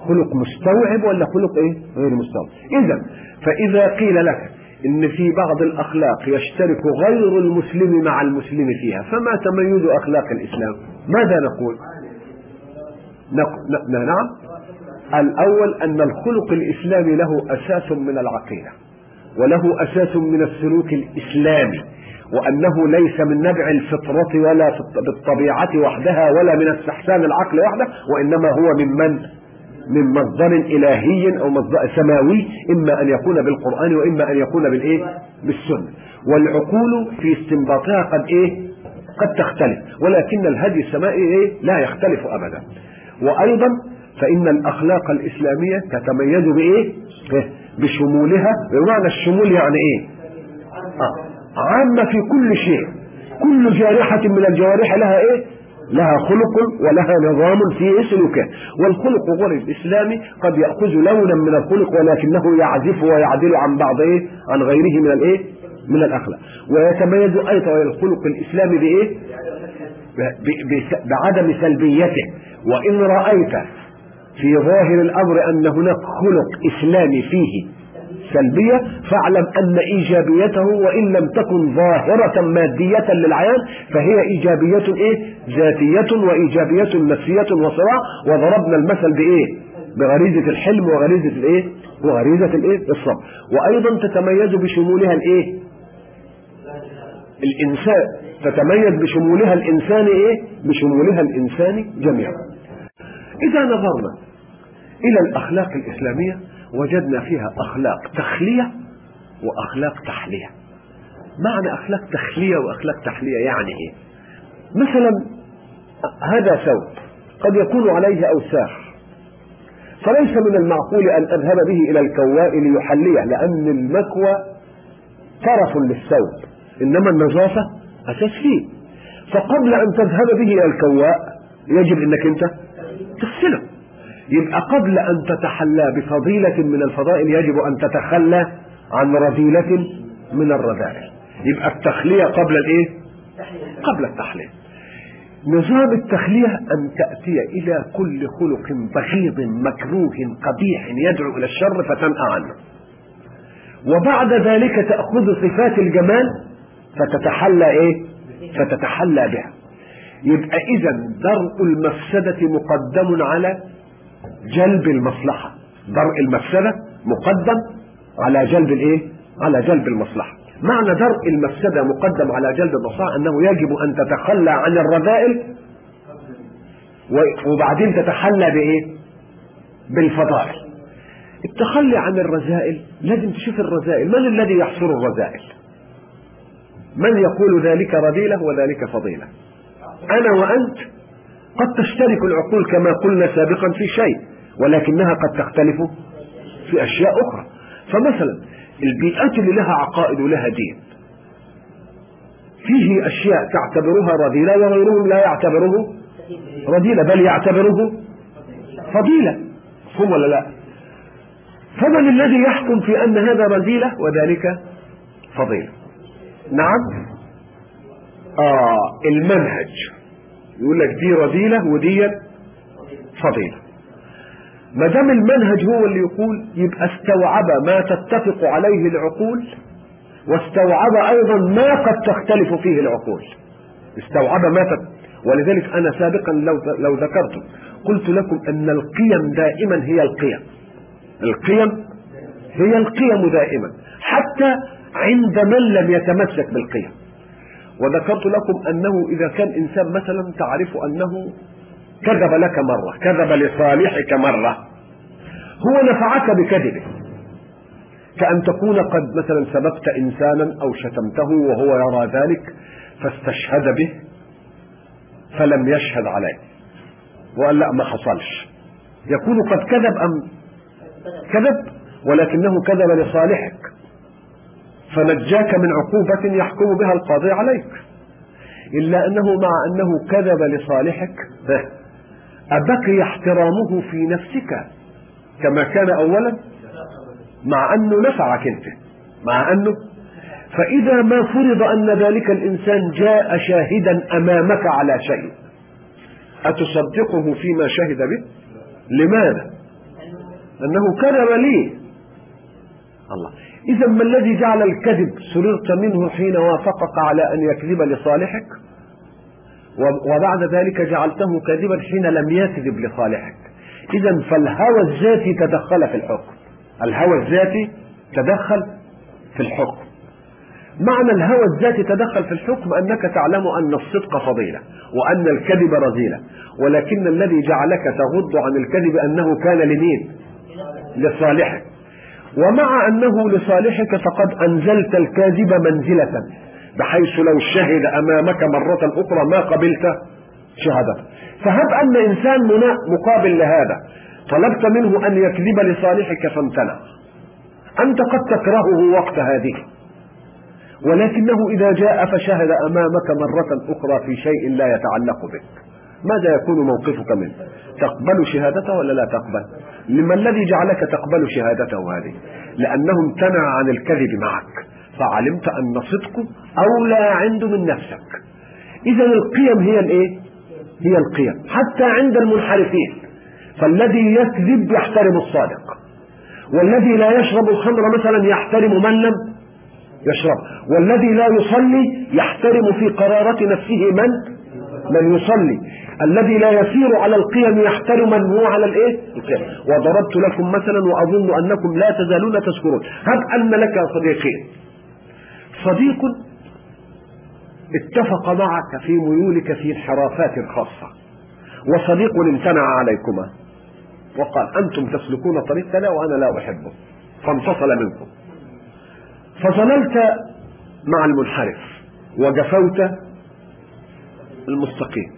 S1: خلق مستوعب ولا خلق إيه؟ غير مستوعب. إذا فإذا قيل لك إن في بعض الأخلاق يشترك غير المسلم مع المسلم فيها فما تميز أخلاق الإسلام؟ ماذا نقول؟ نقول نعم. الأول أن الخلق الإسلامي له أساس من العقيدة وله أساس من السلوك الإسلامي. وأنه ليس من نبع الفطرة ولا بالطبيعة وحدها ولا من استحسان العقل وحده وإنما هو ممن من مصدر إلهي أو مصدر سماوي إما أن يكون بالقرآن وإما أن يكون بالإيه؟ بالسنة والعقول في استنباطها قد إيه؟ قد تختلف ولكن الهدي السمائي إيه؟ لا يختلف أبدا وأيضا فإن الأخلاق الإسلامية تتميز بإيه؟ بشمولها بمعنى الشمول يعني إيه؟ آه. عامة في كل شيء كل جارحة من الجوارح لها إيه؟ لها خلق ولها نظام في سلوكها والخلق غير الإسلامي قد يأخذ لونا من الخلق ولكنه يعزف ويعدل عن بعض إيه؟ عن غيره من الإيه؟ من الأخلاق ويتميز أيضا الخلق الإسلامي بإيه؟ بعدم سلبيته وإن رأيت في ظاهر الأمر أن هناك خلق إسلامي فيه سلبية فاعلم أن إيجابيته وإن لم تكن ظاهرة مادية للعيان فهي إيجابية إيه؟ ذاتية وإيجابية نفسية وصراع وضربنا المثل بإيه؟ بغريزة الحلم وغريزة الإيه؟ وغريزة الإيه؟ الصبر وأيضا تتميز بشمولها الإيه؟ الإنسان تتميز بشمولها الإنسان إيه؟ بشمولها الإنسان جميعا إذا نظرنا إلى الأخلاق الإسلامية وجدنا فيها أخلاق تخلية وأخلاق تحلية. معنى أخلاق تخلية وأخلاق تحلية يعني إيه؟ مثلا هذا ثوب قد يكون عليه أوساخ فليس من المعقول أن أذهب به إلى الكواء ليحليه لأن المكوى طرف للثوب إنما النظافة أساس فيه. فقبل أن تذهب به إلى الكواء يجب أنك أنت تغسله. يبقى قبل أن تتحلى بفضيلة من الفضائل يجب أن تتخلى عن رذيلة من الرذائل يبقى التخلية قبل الإيه؟ قبل التحلية نظام التخلية أن تأتي إلى كل خلق بغيض مكروه قبيح يدعو إلى الشر فتنأى عنه وبعد ذلك تأخذ صفات الجمال فتتحلى إيه؟ فتتحلى بها يبقى إذا درء المفسدة مقدم على جلب المصلحة. درء المفسدة مقدم على جلب الإيه؟ على جلب المصلحة. معنى درء المفسدة مقدم على جلب المصلحة أنه يجب أن تتخلى عن الرذائل وبعدين تتحلى بإيه؟ بالفضائل. التخلي عن الرذائل لازم تشوف الرذائل. من الذي يحصر الرذائل؟ من يقول ذلك رذيلة وذلك فضيلة؟ أنا وأنت. قد تشترك العقول كما قلنا سابقا في شيء. ولكنها قد تختلف في أشياء أخرى. فمثلا البيئات اللي لها عقائد ولها دين. فيه أشياء تعتبرها رذيلة وغيرهم لا يعتبره رذيلة بل يعتبره فضيلة. هم ولا لا؟ فمن الذي يحكم في أن هذا رذيلة وذلك فضيلة؟ نعم. آه المنهج. يقول لك دي رذيلة ودي فضيلة. ما دام المنهج هو اللي يقول يبقى استوعب ما تتفق عليه العقول واستوعب أيضا ما قد تختلف فيه العقول. استوعب ما تت... ولذلك أنا سابقا لو لو ذكرت قلت لكم أن القيم دائما هي القيم. القيم هي القيم دائما حتى عند من لم يتمسك بالقيم. وذكرت لكم أنه إذا كان إنسان مثلا تعرف أنه كذب لك مرة كذب لصالحك مرة. هو نفعك بكذبه. كأن تكون قد مثلا سببت إنسانا أو شتمته وهو يرى ذلك فاستشهد به فلم يشهد عليه وقال لا ما حصلش. يكون قد كذب أم كذب ولكنه كذب لصالحك. فنجاك من عقوبة يحكم بها القاضي عليك. إلا أنه مع أنه كذب لصالحك أبقي احترامه في نفسك كما كان أولا؟ مع أنه نفعك أنت. مع أنه. فإذا ما فرض أن ذلك الإنسان جاء شاهدا أمامك على شيء أتصدقه فيما شهد به؟ لماذا؟ أنه كذب لي الله. إذا ما الذي جعل الكذب سررت منه حين وافقك على أن يكذب لصالحك؟ وبعد ذلك جعلته كاذبا حين لم يكذب لصالحك. إذا فالهوى الذاتي تدخل في الحكم. الهوى الذاتي تدخل في الحكم. معنى الهوى الذاتي تدخل في الحكم أنك تعلم أن الصدق فضيلة وأن الكذب رذيلة ولكن الذي جعلك تغض عن الكذب أنه كان لمين؟ لصالحك. ومع أنه لصالحك فقد أنزلت الكاذب منزلة. بحيث لو شهد أمامك مرة أخرى ما قبلت شهادته فهب أن إنسان مقابل لهذا. طلبت منه أن يكذب لصالحك فامتنع. أنت قد تكرهه وقت هذه. ولكنه إذا جاء فشهد أمامك مرة أخرى في شيء لا يتعلق بك. ماذا يكون موقفك منه؟ تقبل شهادته ولا لا تقبل؟ لما الذي جعلك تقبل شهادته هذه؟ لأنه امتنع عن الكذب معك. فعلمت أن صدقه أولى عنده من نفسك. إذا القيم هي الإيه؟ هي القيم. حتى عند المنحرفين. فالذي يكذب يحترم الصادق. والذي لا يشرب الخمر مثلا يحترم من لم يشرب. والذي لا يصلي يحترم في قرارة نفسه من من يصلي. الذي لا يسير على القيم يحترم من هو على الإيه؟ القيم. وضربت لكم مثلا وأظن أنكم لا تزالون تذكرون هب أن لك صديقين صديق اتفق معك في ميولك في انحرافات خاصة. وصديق امتنع عليكما. وقال أنتم تسلكون طريق لا وأنا لا أحبه. فانفصل منكم. فظللت مع المنحرف وجفوت المستقيم.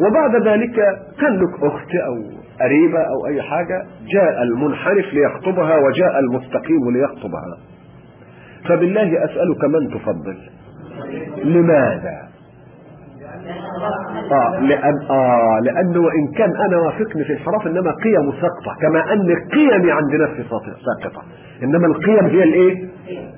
S1: وبعد ذلك كان لك أخت أو قريبة أو أي حاجة جاء المنحرف ليخطبها وجاء المستقيم ليخطبها. فبالله أسألك من تفضل. لماذا؟ آه لأن آه لأنه وإن كان أنا وافقني في الانحراف إنما قيم ساقطة كما أن قيمي عند نفسي ساقطة. إنما القيم هي الإيه؟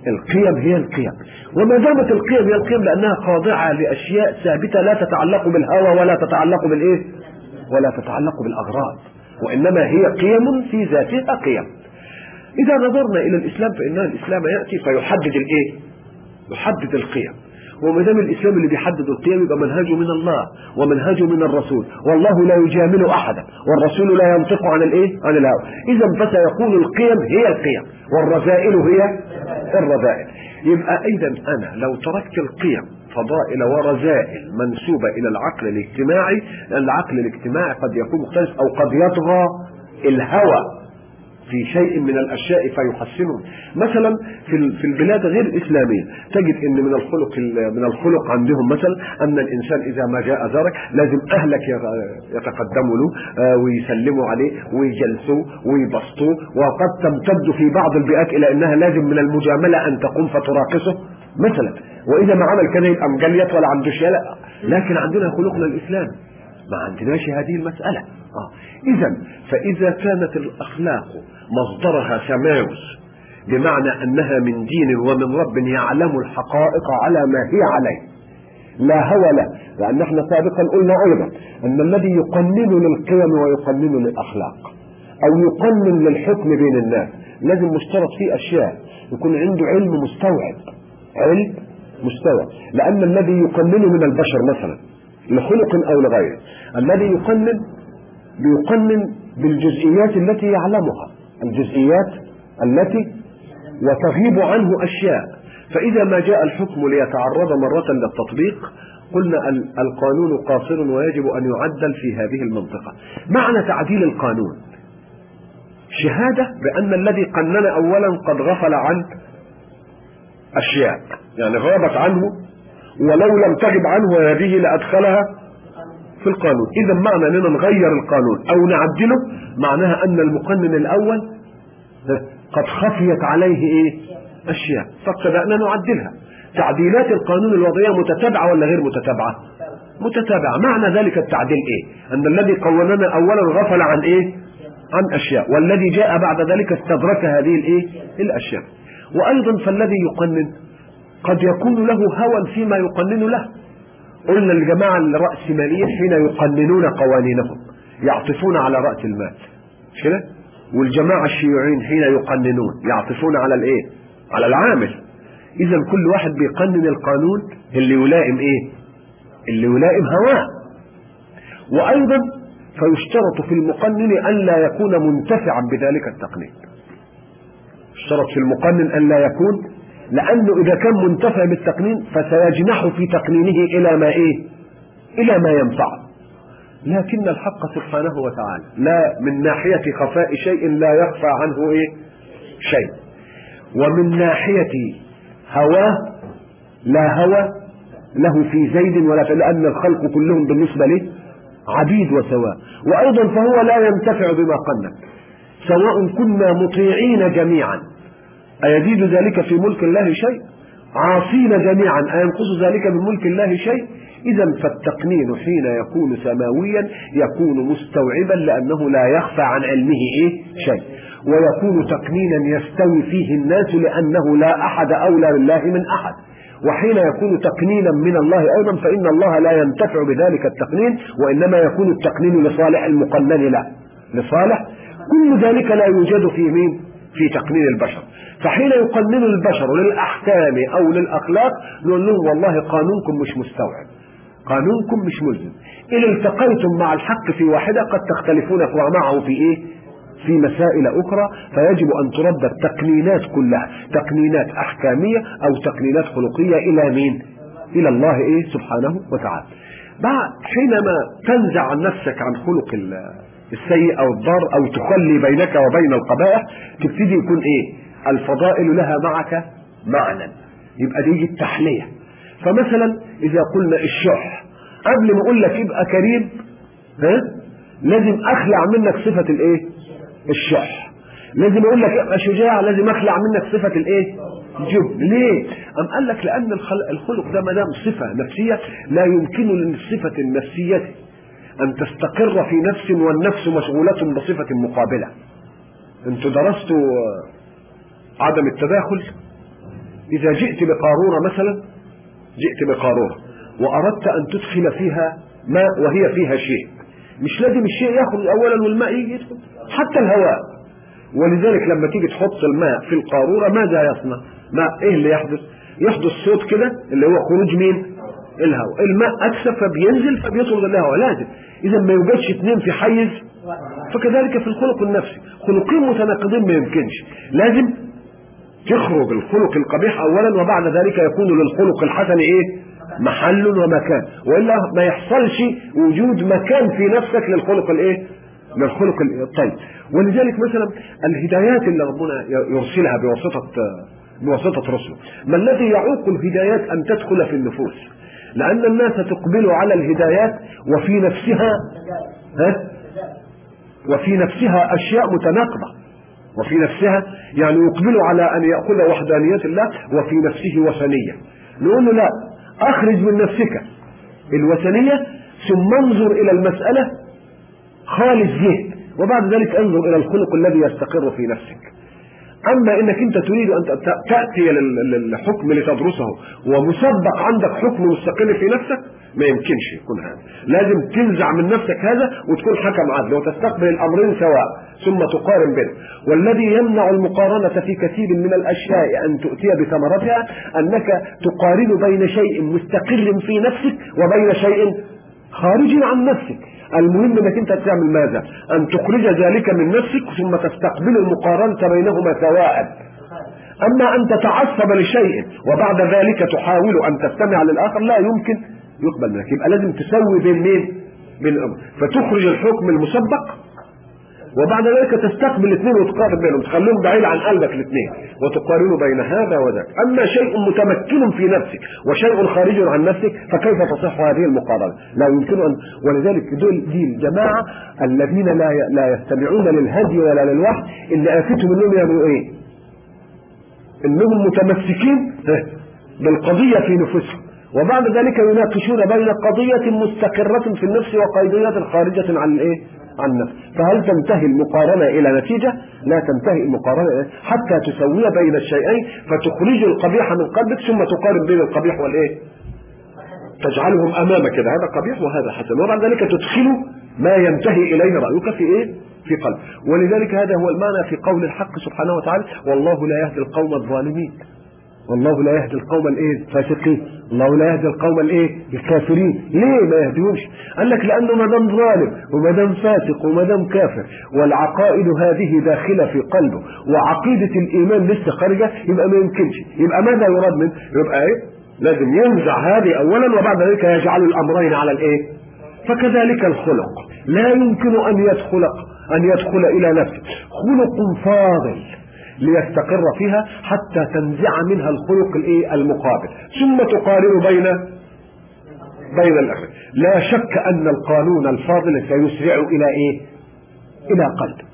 S1: القيم هي القيم. وما دامت القيم هي القيم لأنها خاضعة لأشياء ثابتة لا تتعلق بالهوى ولا تتعلق بالإيه؟ ولا تتعلق بالأغراض. وإنما هي قيم في ذاتها قيم. إذا نظرنا إلى الإسلام فإن الإسلام يأتي فيحدد الإيه؟ يحدد القيم. وما دام الإسلام اللي بيحدد القيم يبقى منهجه من الله ومنهجه من الرسول. والله لا يجامل أحدا. والرسول لا ينطق عن الإيه؟ عن الهوى. اذا فسيكون القيم هي القيم؟ والرذائل هي الرذائل. يبقى اذا أنا لو تركت القيم فضائل ورذائل منسوبة إلى العقل الاجتماعي لأن العقل الاجتماعي قد يكون مختلف أو قد يطغى الهوى. في شيء من الأشياء فيحسنه مثلا في في البلاد غير الإسلامية تجد إن من الخلق من الخلق عندهم مثلا أن الإنسان إذا ما جاء زارك لازم أهلك يتقدموا له ويسلموا عليه ويجلسوه ويبسطوه وقد تمتد في بعض البيئات إلى إنها لازم من المجاملة أن تقوم فتراقصه. مثلا وإذا ما عمل كده يبقى مجليت ولا عنده شيء لكن عندنا خلقنا الاسلامي ما عندناش هذه المسألة. آه. إذا فإذا كانت الأخلاق مصدرها تماوز بمعنى أنها من دين ومن رب يعلم الحقائق على ما هي عليه. لا هوى له لأن إحنا سابقا قلنا أيضا أن الذي يقنن للقيم ويقنن للأخلاق أو يقنن للحكم بين الناس لازم مشترط فيه أشياء يكون عنده علم مستوعب. علم مستوعب. لأن الذي يقنن من البشر مثلا لخلق أو لغيره. الذي يقنن بيقنن بالجزئيات التي يعلمها. الجزئيات التي وتغيب عنه أشياء. فإذا ما جاء الحكم ليتعرض مرة للتطبيق قلنا القانون قاصر ويجب أن يعدل في هذه المنطقة. معنى تعديل القانون. شهادة بأن الذي قنن أولا قد غفل عن أشياء. يعني غابت عنه ولو لم تغب عنه هذه لأدخلها
S2: في القانون. إذا معنى أننا نغير القانون أو نعدله معناها أن المقنن الأول قد خفيت عليه إيه؟ أشياء. فابتدأنا نعدلها. تعديلات القانون الوضعية متتابعة ولا غير متتابعة؟ متتابعة. معنى ذلك التعديل إيه؟ أن الذي قوننا اولا غفل عن إيه؟ عن أشياء. والذي جاء بعد ذلك استدرك هذه الإيه؟ الأشياء. وأيضا فالذي يقنن قد يكون له هوى فيما يقنن له. قلنا الجماعة الرأسماليين حين يقننون قوانينهم يعطفون على رأس المال. مش كده؟ والجماعة الشيوعيين حين يقننون يعطفون على الإيه؟ على العامل. اذا كل واحد بيقنن القانون اللي يلائم إيه؟ اللي يلائم هواه. وأيضا فيشترط في المقنن أن لا يكون منتفعا بذلك التقنين. اشترط في المقنن أن لا يكون لأنه إذا كان منتفع بالتقنين فسيجنح في تقنينه إلى ما إيه؟ إلى ما ينفعه لكن الحق سبحانه وتعالى لا من ناحية خفاء شيء لا يخفى عنه إيه؟ شيء. ومن ناحية هواه لا هوى له في زيد ولا في لأن الخلق كلهم بالنسبة له عبيد وسواء. وأيضا فهو لا ينتفع بما قلنا. سواء كنا مطيعين جميعا. أيزيد ذلك في ملك الله شيء؟ عاصين جميعا. أينقص ذلك من ملك الله شيء؟ إذا فالتقنين حين يكون سماويا يكون مستوعبا لأنه لا يخفى عن علمه إيه؟ شيء. ويكون تقنينا يستوي فيه الناس لأنه لا أحد أولى بالله من أحد. وحين يكون تقنينا من الله أيضا فإن الله لا ينتفع بذلك التقنين وإنما يكون التقنين لصالح المقنن له. لصالح؟ كل ذلك لا يوجد في مين؟ في تقنين البشر. فحين يقنن البشر للأحكام أو للأخلاق نقول لهم والله قانونكم مش مستوعب. قانونكم مش ملزم. إن التقيتم مع الحق في واحدة قد تختلفون معه في إيه؟ في مسائل أخرى. فيجب أن ترد التقنينات كلها. تقنينات أحكامية أو تقنينات خلقية إلى مين؟ إلى الله إيه؟ سبحانه وتعالى. بعد حينما تنزع عن نفسك عن خلق السيء أو الضار أو تخلي بينك وبين القبائح تبتدي يكون إيه؟ الفضائل لها معك معنى. يبقى دي التحلية. فمثلا إذا قلنا الشح قبل ما أقول لك يبقى كريم ها؟ لازم أخلع منك صفة الإيه؟ الشح. لازم أقول لك ابقى شجاع لازم أخلع منك صفة الإيه؟ الجبن. ليه؟ أم قال لك لأن الخلق ده ما دام صفة نفسية لا يمكن للصفة النفسية أن تستقر في نفس والنفس مشغولة بصفة مقابلة. أنتوا درستوا عدم التداخل؟ إذا جئت بقارورة مثلا جئت بقارورة وأردت أن تدخل فيها ماء وهي فيها شيء. مش لازم الشيء يخرج أولا والماء يدخل حتى الهواء. ولذلك لما تيجي تحط الماء في القارورة ماذا يصنع؟ ماء إيه اللي يحدث؟ يحدث صوت كده اللي هو خروج مين؟ الهواء الماء أكثر فبينزل فبيطرد الهواء لازم. إذا ما يوجدش اثنين في حيز فكذلك في الخلق النفسي. خلقين متناقضين ما يمكنش. لازم تخرج الخلق القبيح اولا وبعد ذلك يكون للخلق الحسن إيه؟ محل ومكان. وإلا ما يحصلش وجود مكان في نفسك للخلق الإيه؟ للخلق الطيب ولذلك مثلا الهدايات اللي ربنا يرسلها بواسطة بواسطة رسله. ما الذي يعوق الهدايات أن تدخل في النفوس؟ لأن الناس تقبل على الهدايات وفي نفسها ها؟ وفي نفسها أشياء متناقضة. وفي نفسها يعني يقبل على أن يأخذ وحدانية الله وفي نفسه وثنية. نقول له لا أخرج من نفسك. الوثنية ثم انظر إلى المسألة خالص ذهن. وبعد ذلك انظر إلى الخلق الذي يستقر في نفسك. أما إنك أنت تريد أن تأتي للحكم لتدرسه ومسبق عندك حكم مستقل في نفسك ما يمكنش يكون هذا. لازم تنزع من نفسك هذا وتكون حكم عدل وتستقبل الأمرين سواء ثم تقارن بينهم. والذي يمنع المقارنة في كثير من الأشياء أن تؤتي بثمرتها أنك تقارن بين شيء مستقر في نفسك وبين شيء خارج عن نفسك. المهم انك انت تعمل ماذا؟ أن تخرج ذلك من نفسك ثم تستقبل المقارنة بينهما سواء. أما أن تتعصب لشيء وبعد ذلك تحاول أن تستمع للآخر لا يمكن. يقبل منك يبقى لازم تسوي بين مين؟ بين فتخرج الحكم المسبق وبعد ذلك تستقبل الاثنين وتقارن بينهم تخليهم بعيد عن قلبك الاثنين وتقارن بين هذا وذاك. أما شيء متمكن في نفسك وشيء خارج عن نفسك فكيف تصح هذه المقارنه لا يمكن ان ولذلك دول دي الجماعه الذين لا لا يستمعون للهدي ولا للوحي اللي افتهم انهم يعملوا إيه؟ إنهم متمسكين بالقضية في نفوسهم وبعد ذلك يناقشون بين قضية مستقرة في النفس وقضية خارجة عن الايه؟ عن النفس، فهل تنتهي المقارنة إلى نتيجة؟ لا تنتهي المقارنة حتى تسوي بين الشيئين فتخرج القبيح من قلبك ثم تقارن بين القبيح والإيه؟ تجعلهم أمامك هذا قبيح وهذا حسن، وبعد ذلك تدخل ما ينتهي إليه رأيك في إيه؟ في قلب، ولذلك هذا هو المعنى في قول الحق سبحانه وتعالى: والله لا يهدي القوم الظالمين. والله لا يهدي القوم الإيه؟ الفاسقين. الله لا يهدي القوم الإيه؟ الكافرين. ليه ما يهديهمش؟ قال لك لأنه ما دام ظالم وما دام فاسق وما دام كافر. والعقائد هذه داخله في قلبه. وعقيدة الإيمان لسه خارجة. يبقى ما يمكنش. يبقى ماذا يراد منه يبقى إيه؟ لازم ينزع هذه اولا وبعد ذلك يجعل الأمرين على الإيه؟ فكذلك الخلق. لا يمكن أن يدخل أن يدخل إلى نفسه. خلق فاضل. ليستقر فيها حتى تنزع منها الخلق الايه المقابل. ثم تقارن بين بين الأخر. لا شك أن القانون الفاضل سيسرع إلى إيه؟ إلى قلب.